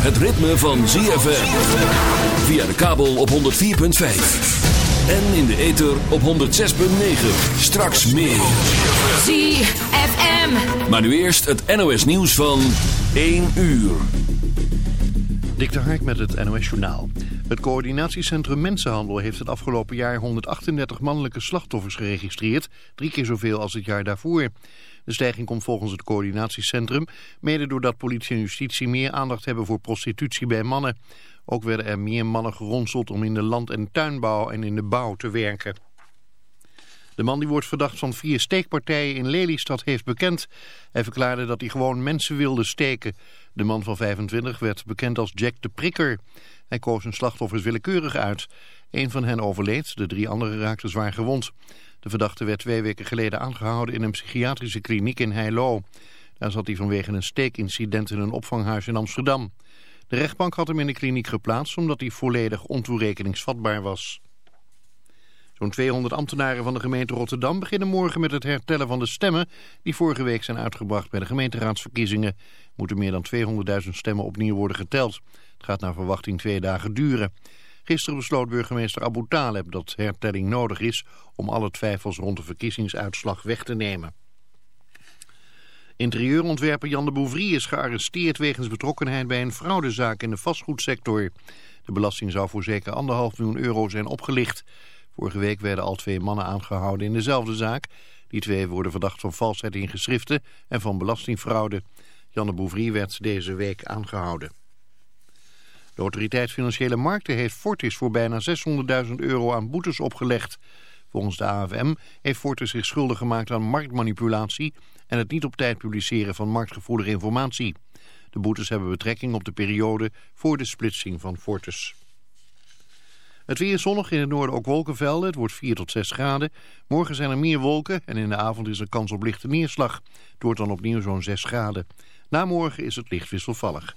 Het ritme van ZFM. Via de kabel op 104.5. En in de ether op 106.9. Straks meer. ZFM. Maar nu eerst het NOS nieuws van 1 uur. Dik de Hark met het NOS Journaal. Het coördinatiecentrum Mensenhandel heeft het afgelopen jaar 138 mannelijke slachtoffers geregistreerd. Drie keer zoveel als het jaar daarvoor. De stijging komt volgens het coördinatiecentrum mede doordat politie en justitie meer aandacht hebben voor prostitutie bij mannen. Ook werden er meer mannen geronseld om in de land- en tuinbouw en in de bouw te werken. De man die wordt verdacht van vier steekpartijen in Lelystad heeft bekend. Hij verklaarde dat hij gewoon mensen wilde steken. De man van 25 werd bekend als Jack de Prikker. Hij koos zijn slachtoffers willekeurig uit. Een van hen overleed, de drie anderen raakten zwaar gewond. De verdachte werd twee weken geleden aangehouden in een psychiatrische kliniek in Heilo. Daar zat hij vanwege een steekincident in een opvanghuis in Amsterdam. De rechtbank had hem in de kliniek geplaatst omdat hij volledig ontoerekeningsvatbaar was. Zo'n 200 ambtenaren van de gemeente Rotterdam beginnen morgen met het hertellen van de stemmen die vorige week zijn uitgebracht bij de gemeenteraadsverkiezingen. Moeten meer dan 200.000 stemmen opnieuw worden geteld. Het gaat naar verwachting twee dagen duren. Gisteren besloot burgemeester Abu Taleb dat hertelling nodig is om alle twijfels rond de verkiezingsuitslag weg te nemen. Interieurontwerper Jan de is gearresteerd wegens betrokkenheid bij een fraudezaak in de vastgoedsector. De belasting zou voor zeker anderhalf miljoen euro zijn opgelicht. Vorige week werden al twee mannen aangehouden in dezelfde zaak. Die twee worden verdacht van valsheid in geschriften en van belastingfraude. Jan de werd deze week aangehouden. De autoriteit Financiële Markten heeft Fortis voor bijna 600.000 euro aan boetes opgelegd. Volgens de AFM heeft Fortis zich schuldig gemaakt aan marktmanipulatie en het niet op tijd publiceren van marktgevoelige informatie. De boetes hebben betrekking op de periode voor de splitsing van Fortis. Het weer zonnig, in het noorden ook wolkenvelden. Het wordt 4 tot 6 graden. Morgen zijn er meer wolken en in de avond is er kans op lichte neerslag. Het wordt dan opnieuw zo'n 6 graden. Na morgen is het licht wisselvallig.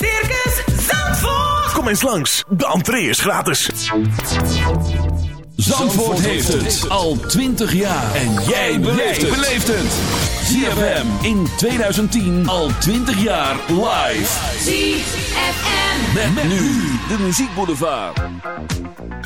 Circus Zandvoort. Kom eens langs, de entree is gratis. Zandvoort heeft het al 20 jaar. En jij beleeft het. ZFM in 2010 al 20 jaar live. ZFM. Met, met nu de muziekboulevard. Whenever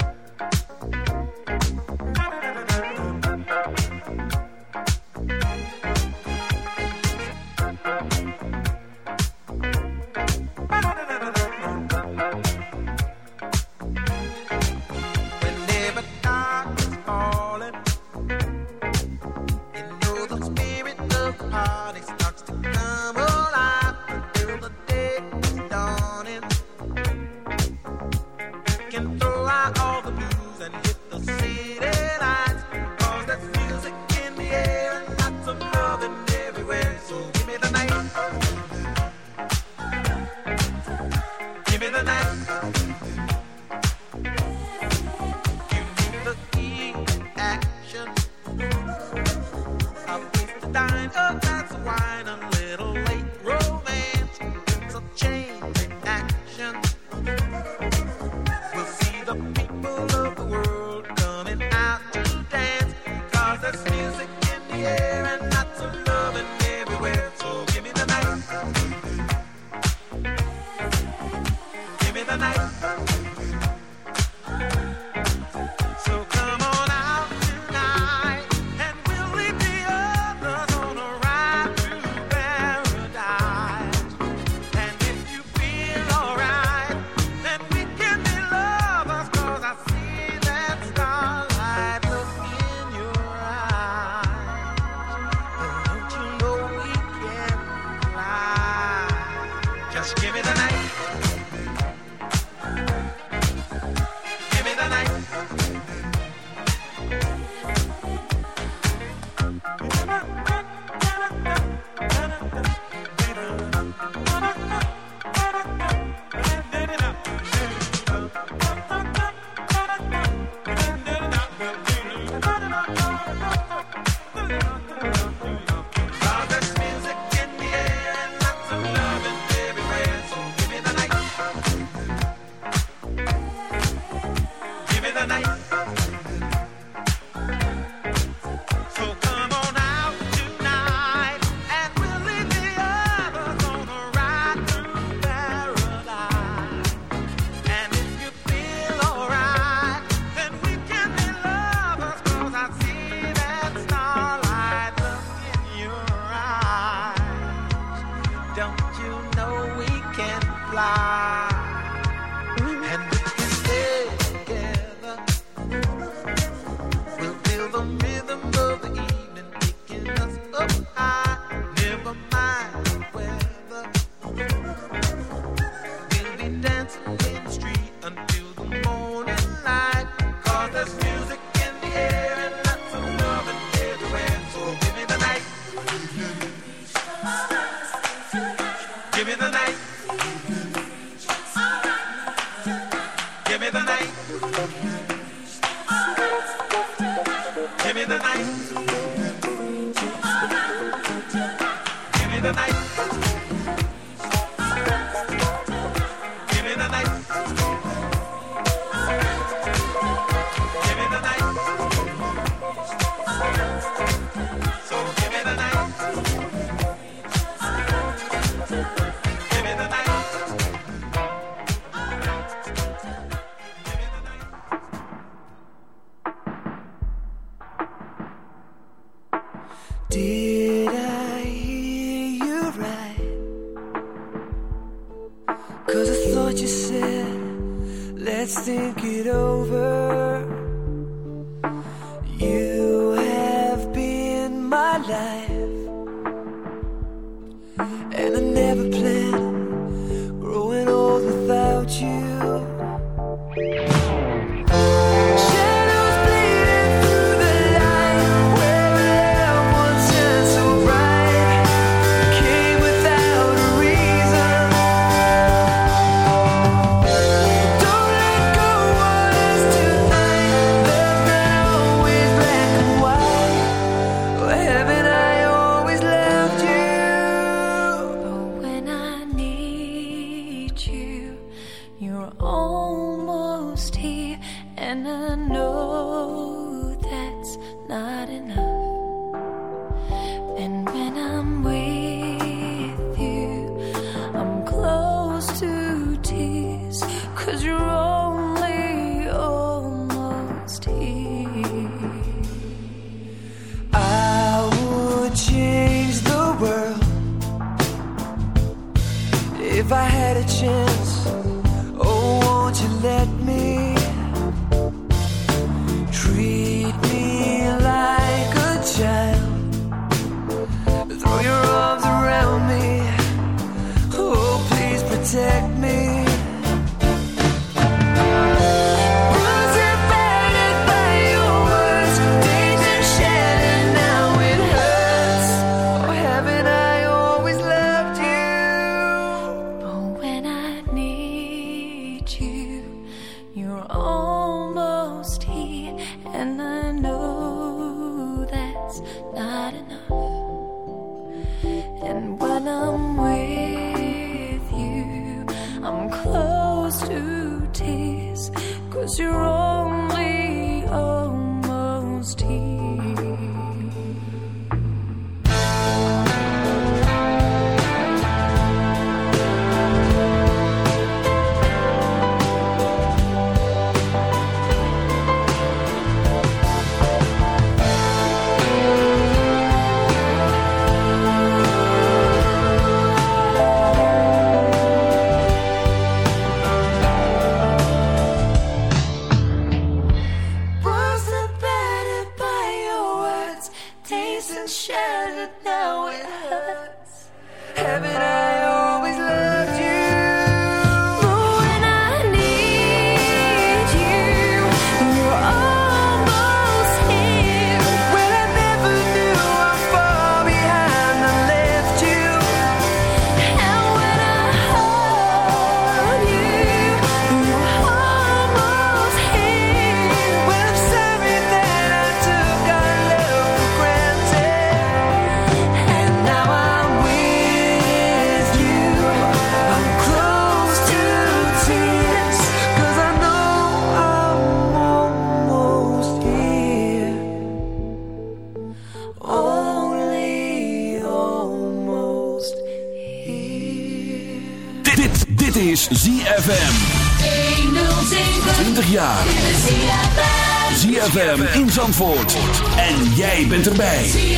En jij bent erbij.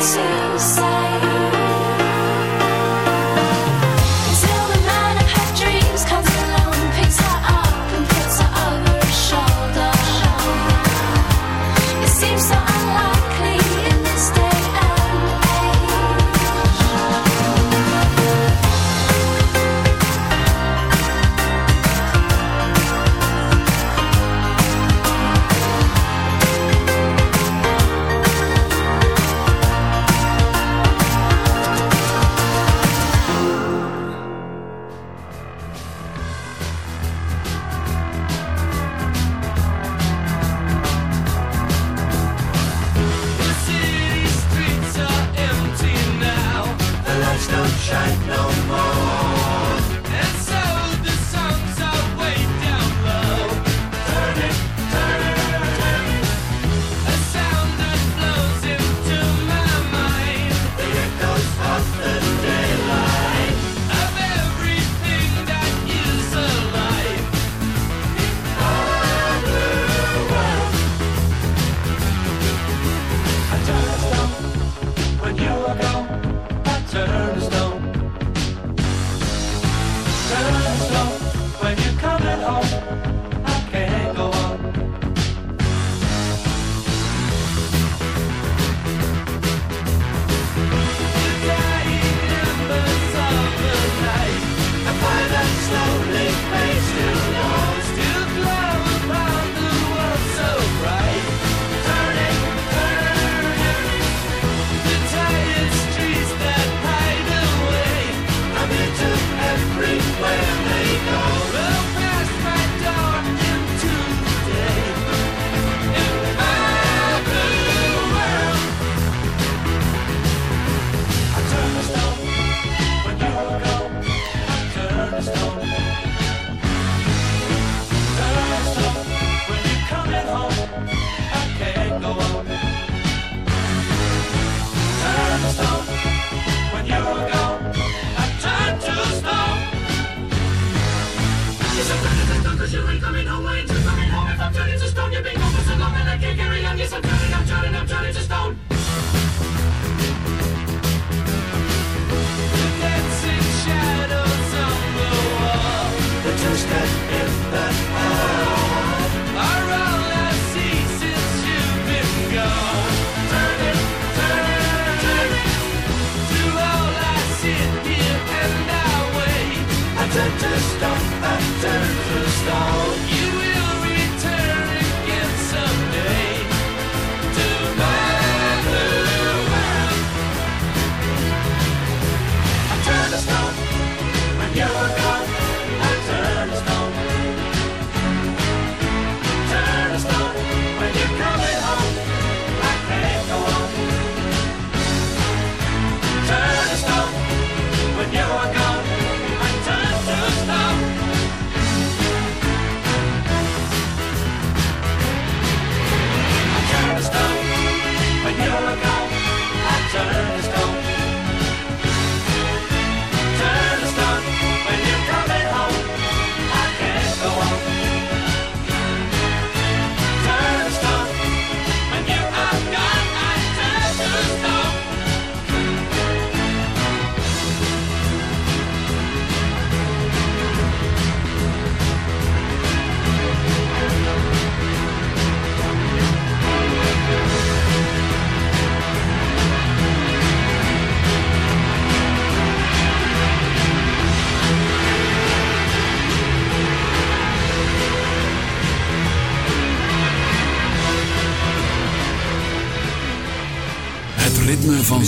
itself.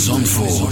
Zandvoort.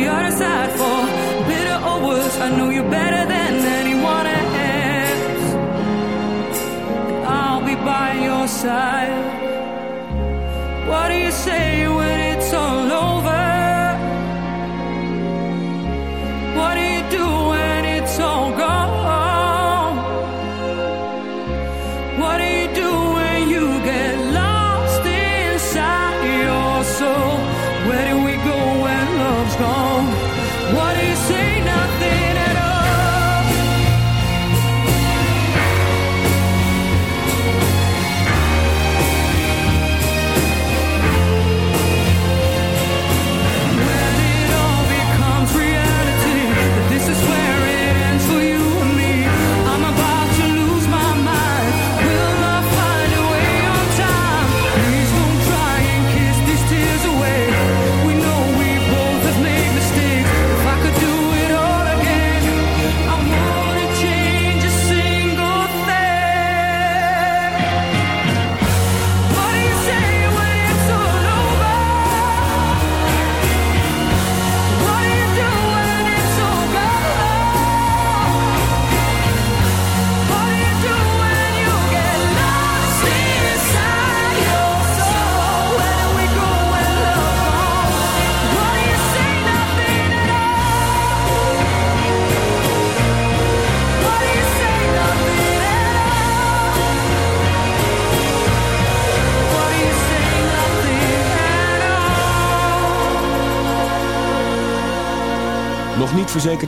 we are decide for Bitter or worse, I know you better than anyone else I'll be by your side What do you say?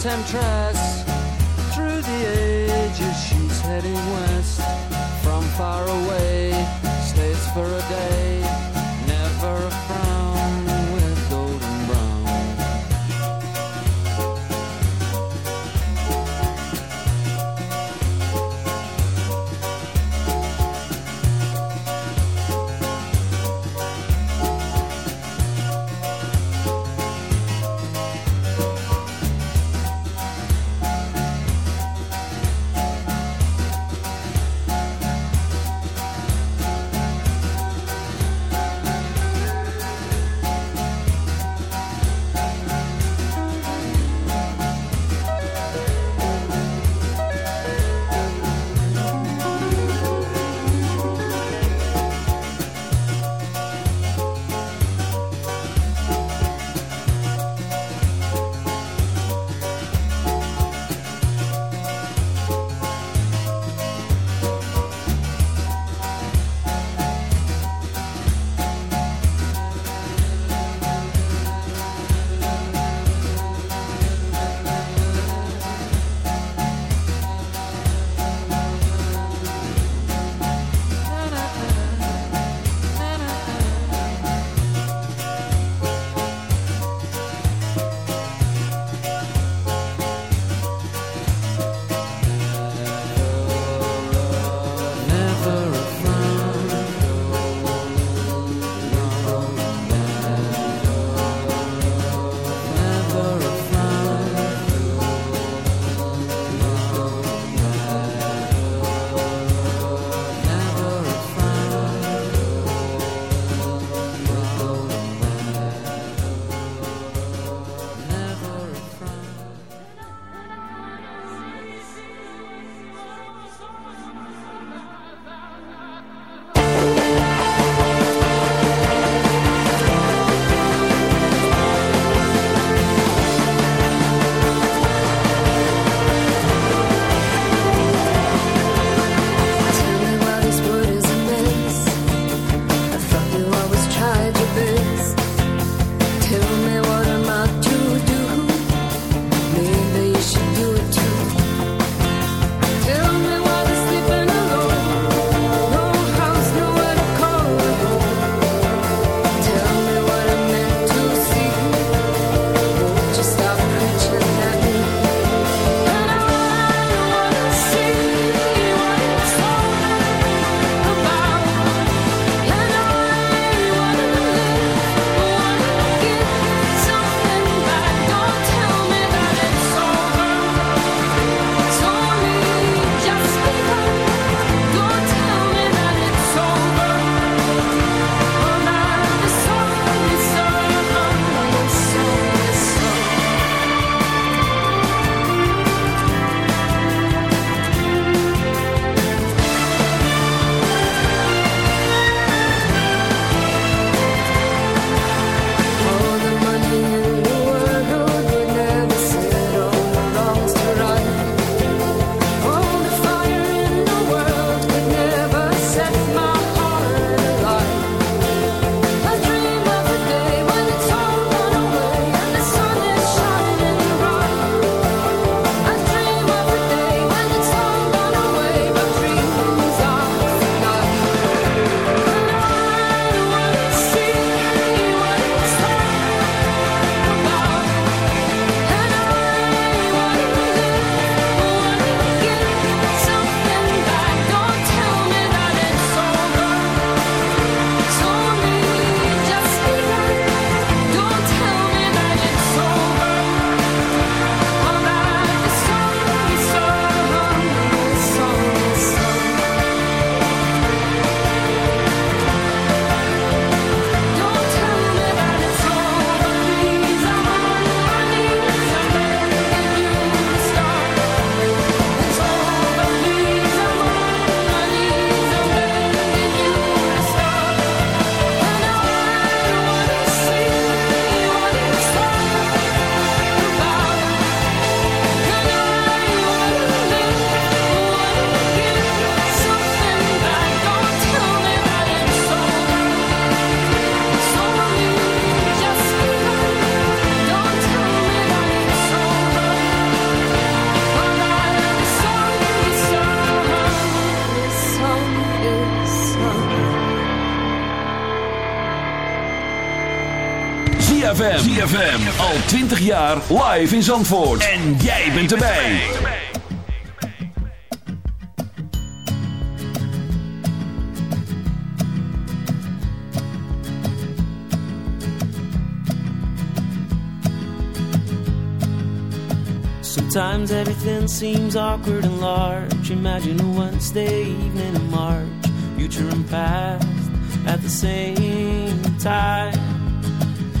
temptress. Through the ages she's heading west from far away. ZFM. Al 20 jaar live in Zandvoort. En jij bent erbij. Sometimes everything seems awkward and large. Imagine a Wednesday evening in March, future and past at the same time.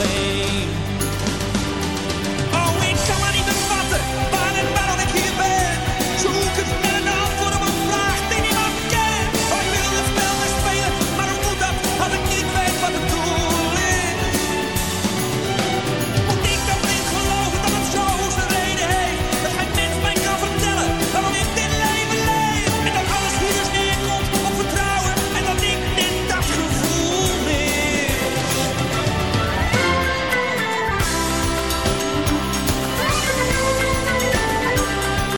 lane.